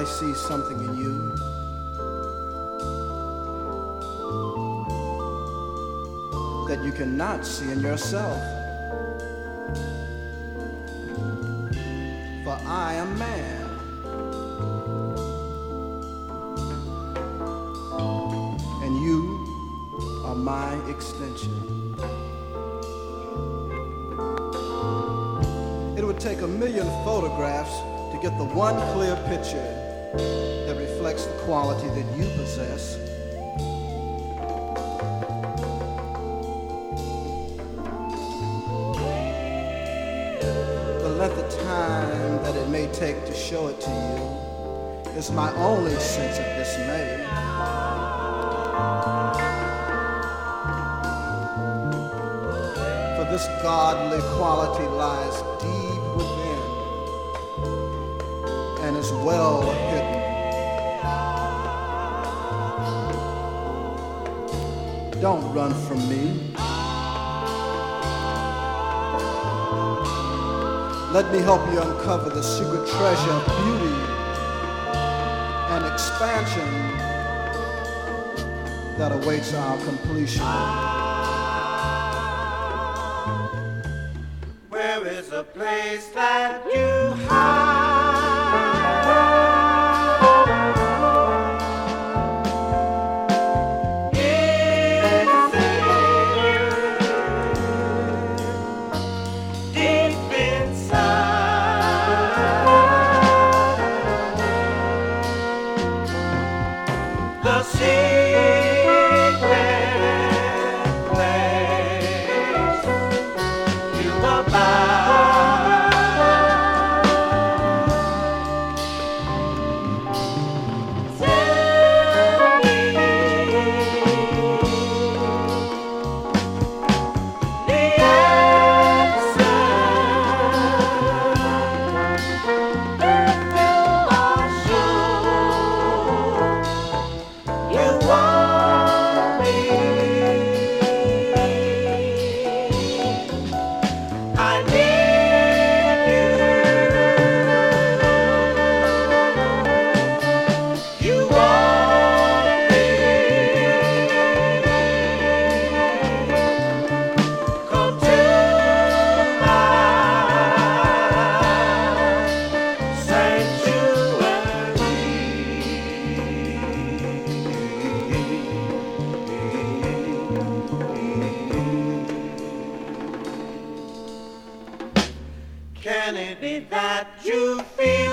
I see something in you. That you cannot see in yourself. For I am man. And you are my extension. It would take a million photographs to get the one clear picture that reflects the quality that you possess. The length of time that it may take to show it to you is my only sense of dismay. For this godly quality lies deep within well hidden. Don't run from me. Let me help you uncover the secret treasure of beauty and expansion that awaits our completion. Where is a place that you Be that you feel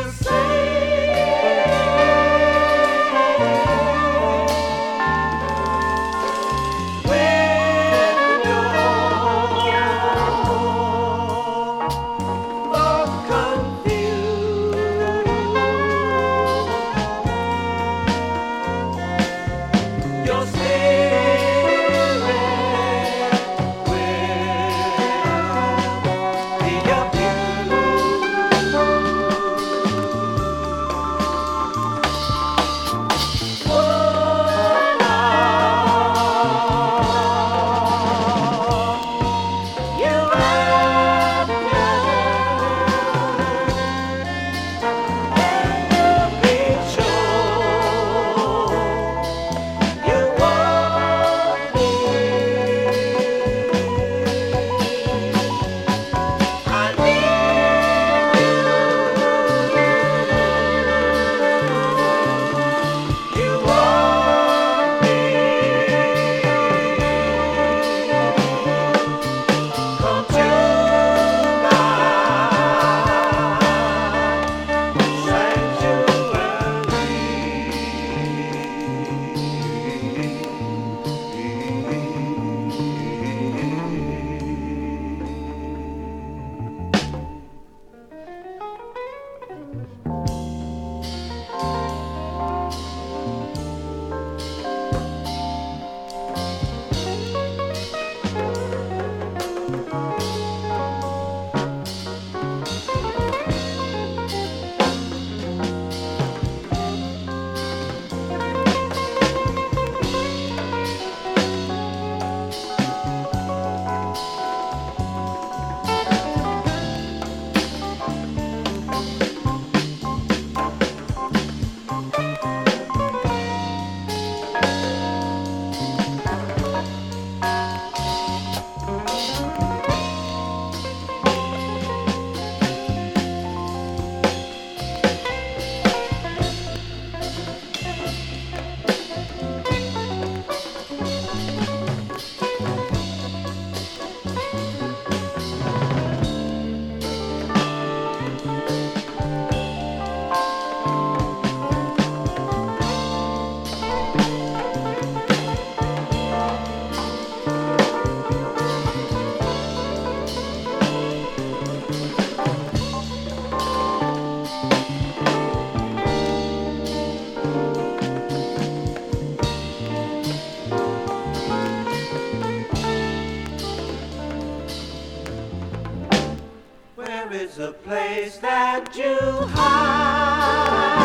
there is a place that you hide.